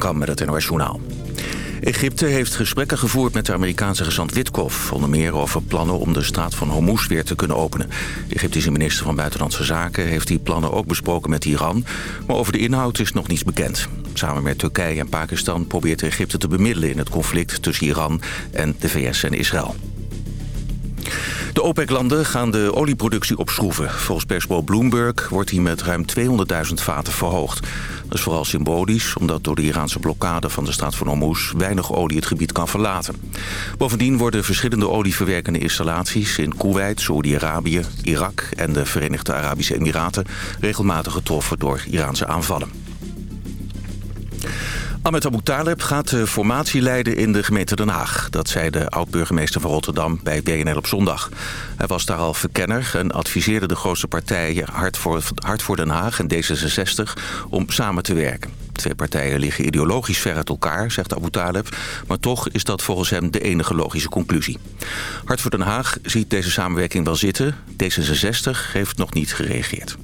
Met het Journaal. Egypte heeft gesprekken gevoerd met de Amerikaanse gezant Witkoff... onder meer over plannen om de straat van Hormuz weer te kunnen openen. De Egyptische minister van Buitenlandse Zaken heeft die plannen ook besproken met Iran... maar over de inhoud is nog niets bekend. Samen met Turkije en Pakistan probeert Egypte te bemiddelen... in het conflict tussen Iran en de VS en Israël. De OPEC-landen gaan de olieproductie opschroeven. Volgens persbureau Bloomberg wordt die met ruim 200.000 vaten verhoogd. Dat is vooral symbolisch, omdat door de Iraanse blokkade van de staat van Hormuz... weinig olie het gebied kan verlaten. Bovendien worden verschillende olieverwerkende installaties... in Kuwait, Saudi-Arabië, Irak en de Verenigde Arabische Emiraten... regelmatig getroffen door Iraanse aanvallen. Ahmed Abu Taleb gaat de formatie leiden in de gemeente Den Haag. Dat zei de oud-burgemeester van Rotterdam bij BNL op zondag. Hij was daar al verkenner en adviseerde de grootste partijen Hart voor, Hart voor Den Haag en D66 om samen te werken. Twee partijen liggen ideologisch ver uit elkaar, zegt Abu Taleb. Maar toch is dat volgens hem de enige logische conclusie. Hart voor Den Haag ziet deze samenwerking wel zitten. D66 heeft nog niet gereageerd.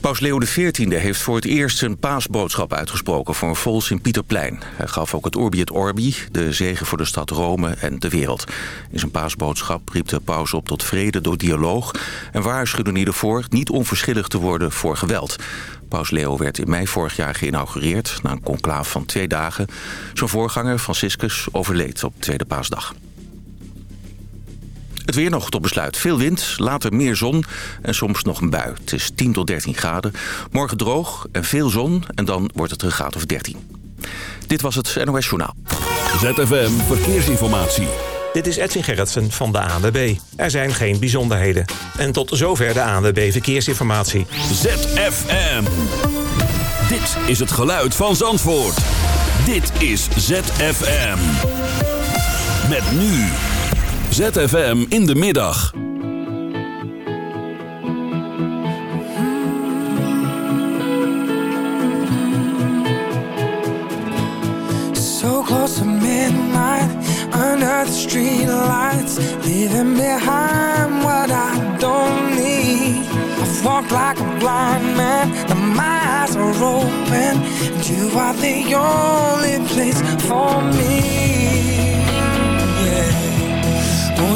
Paus Leo XIV heeft voor het eerst zijn paasboodschap uitgesproken voor een vol Sint-Pieterplein. Hij gaf ook het Urbi et Orbi, de zegen voor de stad Rome en de wereld. In zijn paasboodschap riep de paus op tot vrede door dialoog... en waarschuwde hij ervoor niet onverschillig te worden voor geweld. Paus Leo werd in mei vorig jaar geïnaugureerd na een conclaaf van twee dagen. Zijn voorganger Franciscus overleed op tweede paasdag. Het weer nog tot besluit. Veel wind, later meer zon en soms nog een bui. Het is 10 tot 13 graden. Morgen droog en veel zon en dan wordt het een graad of 13. Dit was het NOS Journaal. ZFM Verkeersinformatie. Dit is Edwin Gerritsen van de ANWB. Er zijn geen bijzonderheden. En tot zover de ANWB Verkeersinformatie. ZFM. Dit is het geluid van Zandvoort. Dit is ZFM. Met nu... ZFM in de middag. So close to midnight, under the street lights, leaving behind what I don't need. I've walked like a blind man, and my eyes are open, you are the only place for me.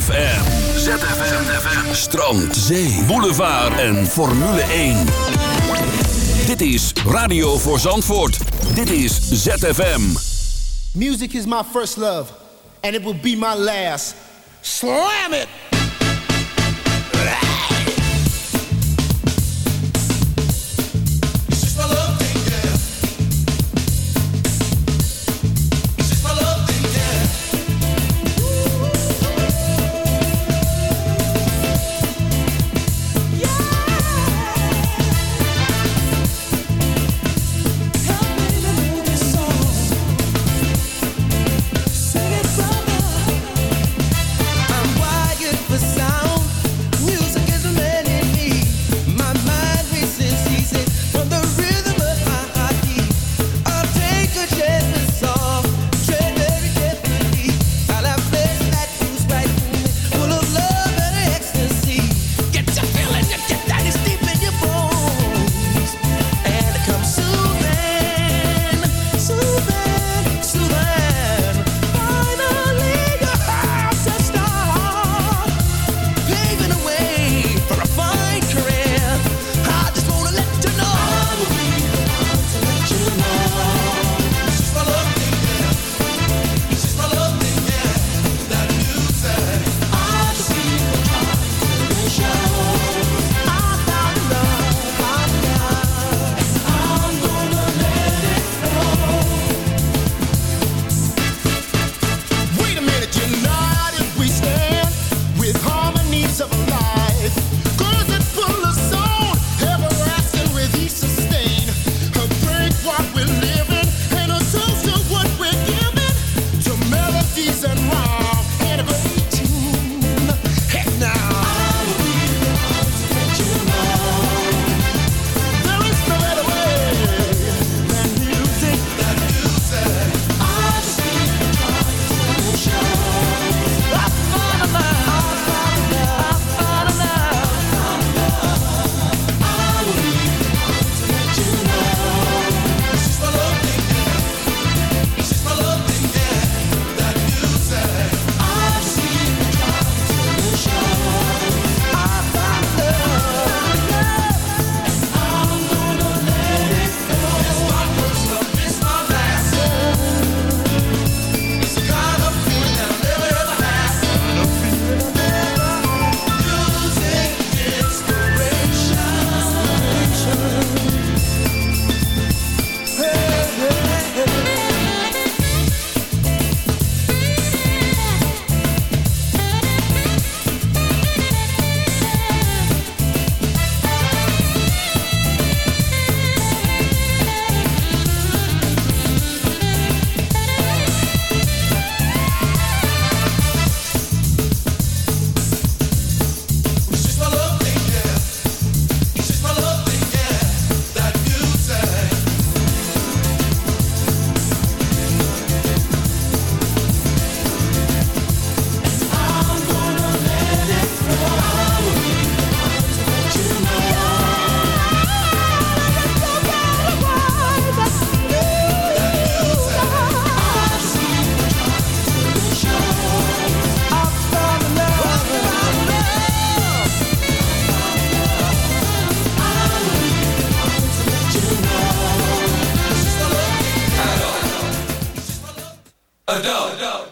ZFM. ZFM. Strand, zee, boulevard en Formule 1. Dit is Radio voor Zandvoort. Dit is ZFM. Music is my first love. And it will be my last. Slam it! adult. adult.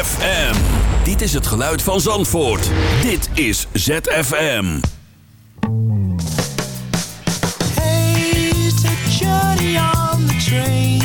ZFM. Dit is het geluid van Zandvoort. Dit is ZFM. Hey, take Johnny on the train.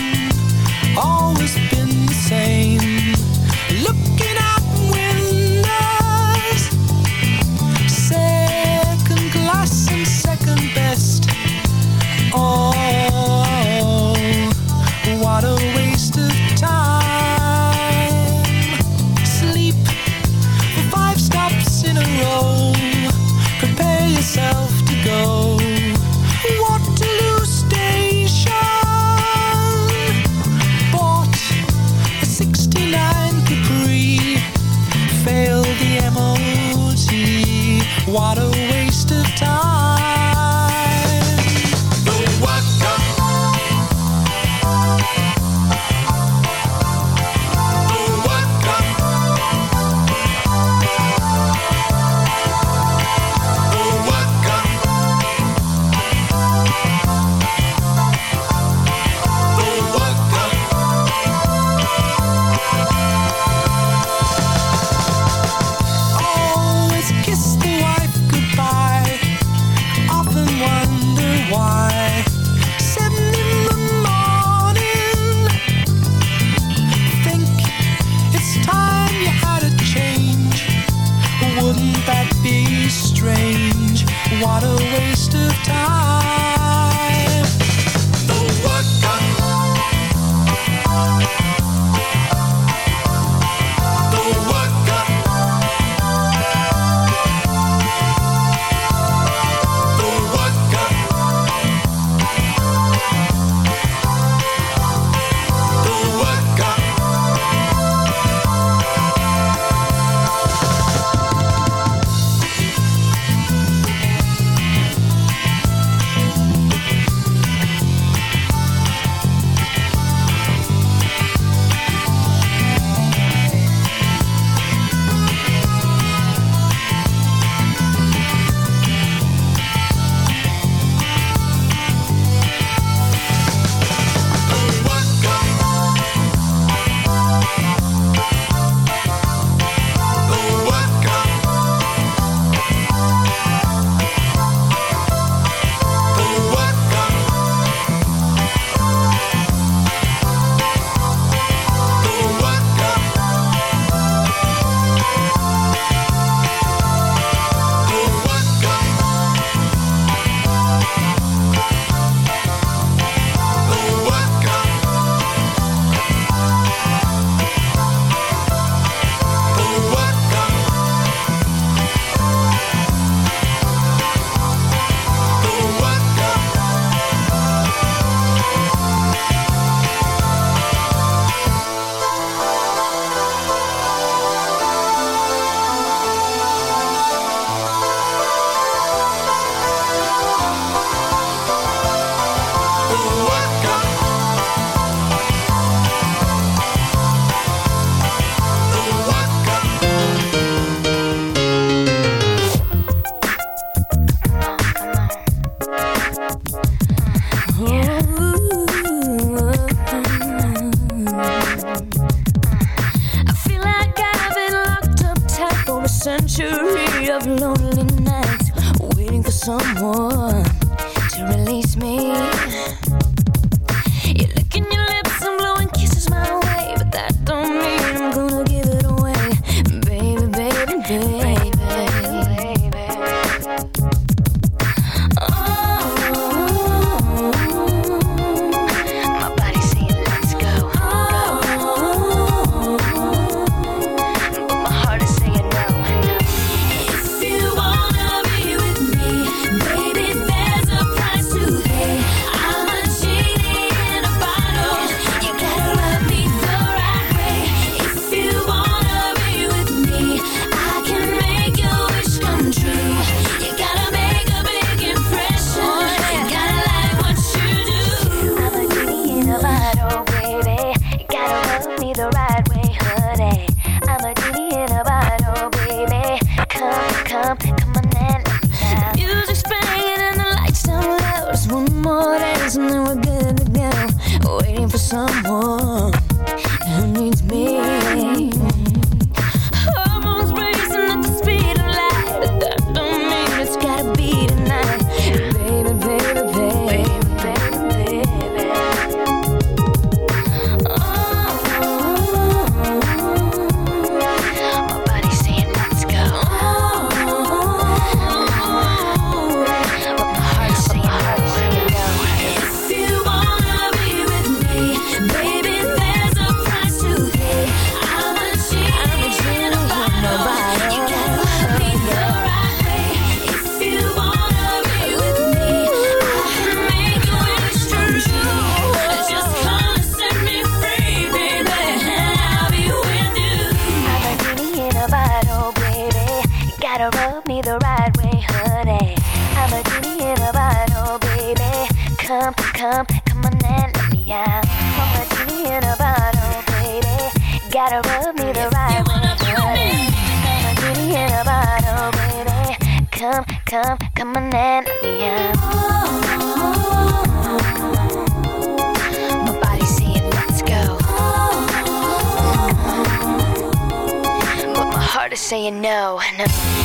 someone. My saying let's go. But my heart is saying no, no.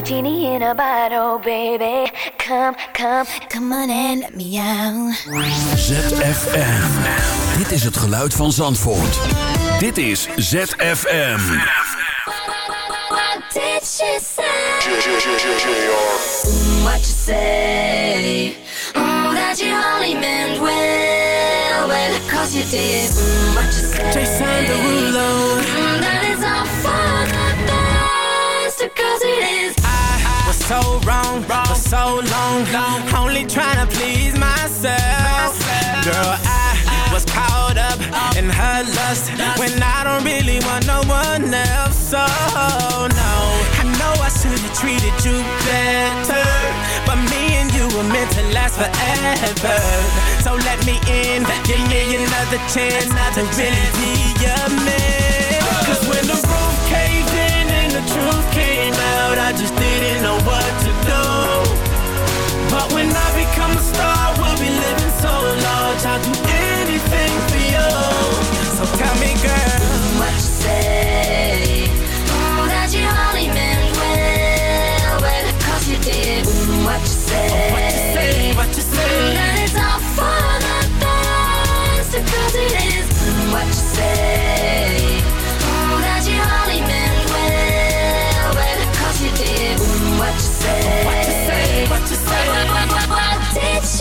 A genie in a bottle, baby. Come, come, come on and let me out. ZFM. Dit is het geluid van Zandvoort. Dit is ZFM. What did she say? What you say? Oh, that you only meant well, well, cause you did. Mm, What you say? Jason Derulo. So wrong wrong. for so long, only trying to please myself. Girl, I was caught up in her lust when I don't really want no one else. So no, I know I should have treated you better, but me and you were meant to last forever. So let me in, give me another chance to really be your man. Cause when the roof truth came out, I just didn't know what to do. But when I become a star, we'll be living so large. I'll do anything for you. So tell me, girl. What you say? Oh, that you only meant well, well, cause you did. Mm? What you say?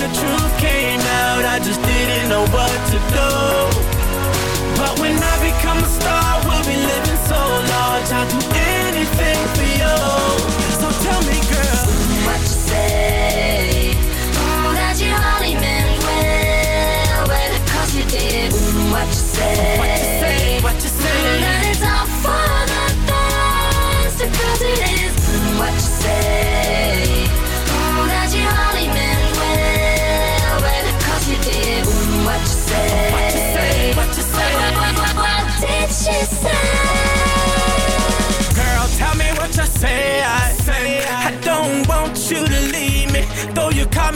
the truth came out, I just didn't know what to do. But when I become a star, we'll be living so large. I'll do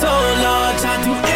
so large. I'll do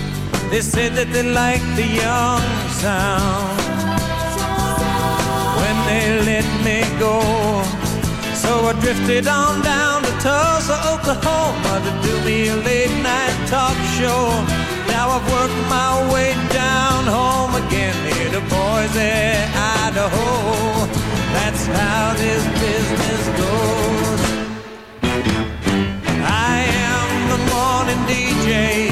They said that they liked the young sound when they let me go. So I drifted on down to Tulsa, Oklahoma to do me a late night talk show. Now I've worked my way down home again here to Boise, Idaho. That's how this business goes. I am the morning DJ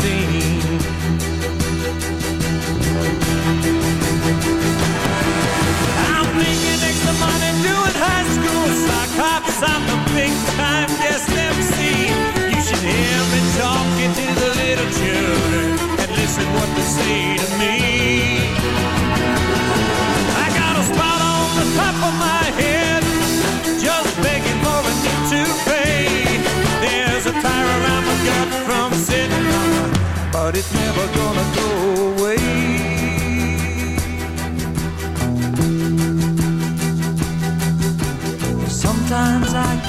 But it's never gonna go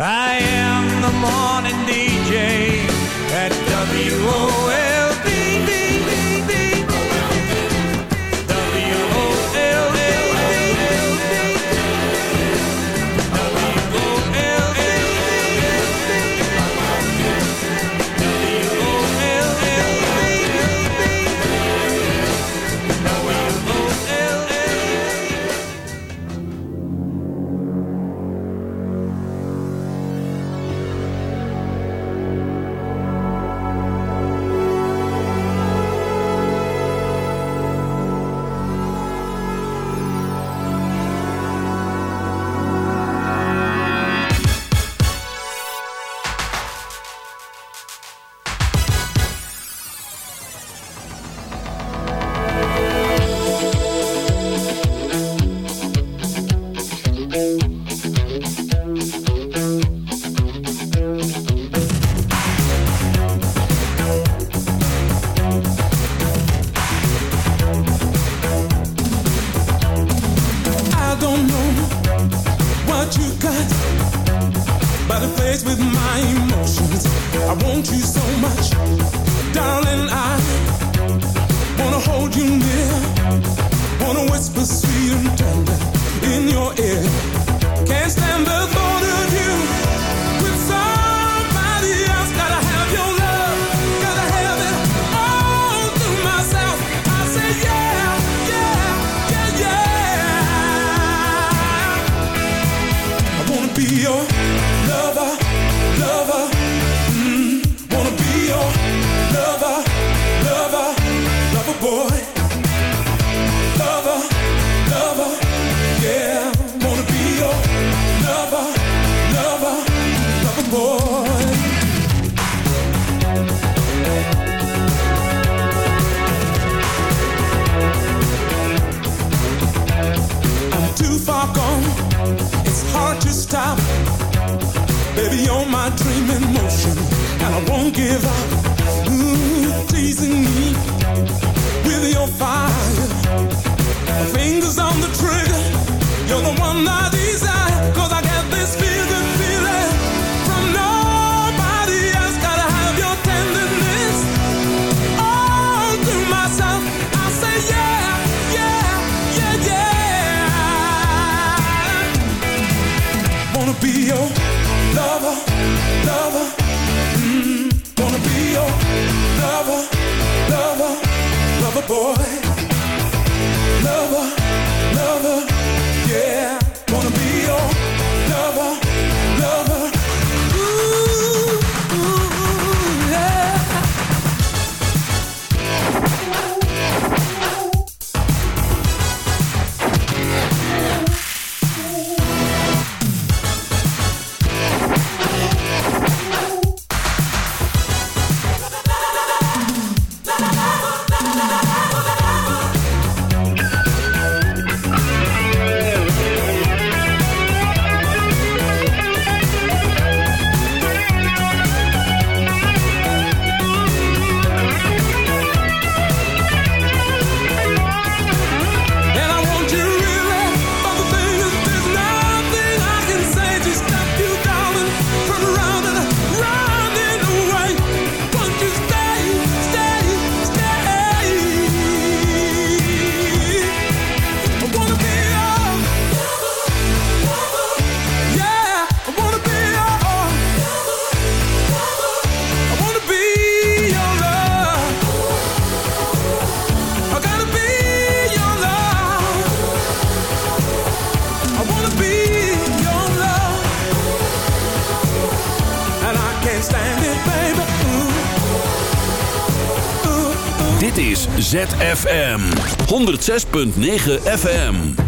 I am the morning much. are gone, it's hard to stop. Baby, you're my dream in motion, and I won't give up. Mm, Ooh, teasing me with your fire, fingers on the trigger. You're the one I desire. your lover, lover. Mm, wanna be your lover, lover, lover boy. Lover, lover, yeah. Wanna be your 106.9 FM.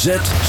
ZFM.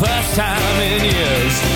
first time in years.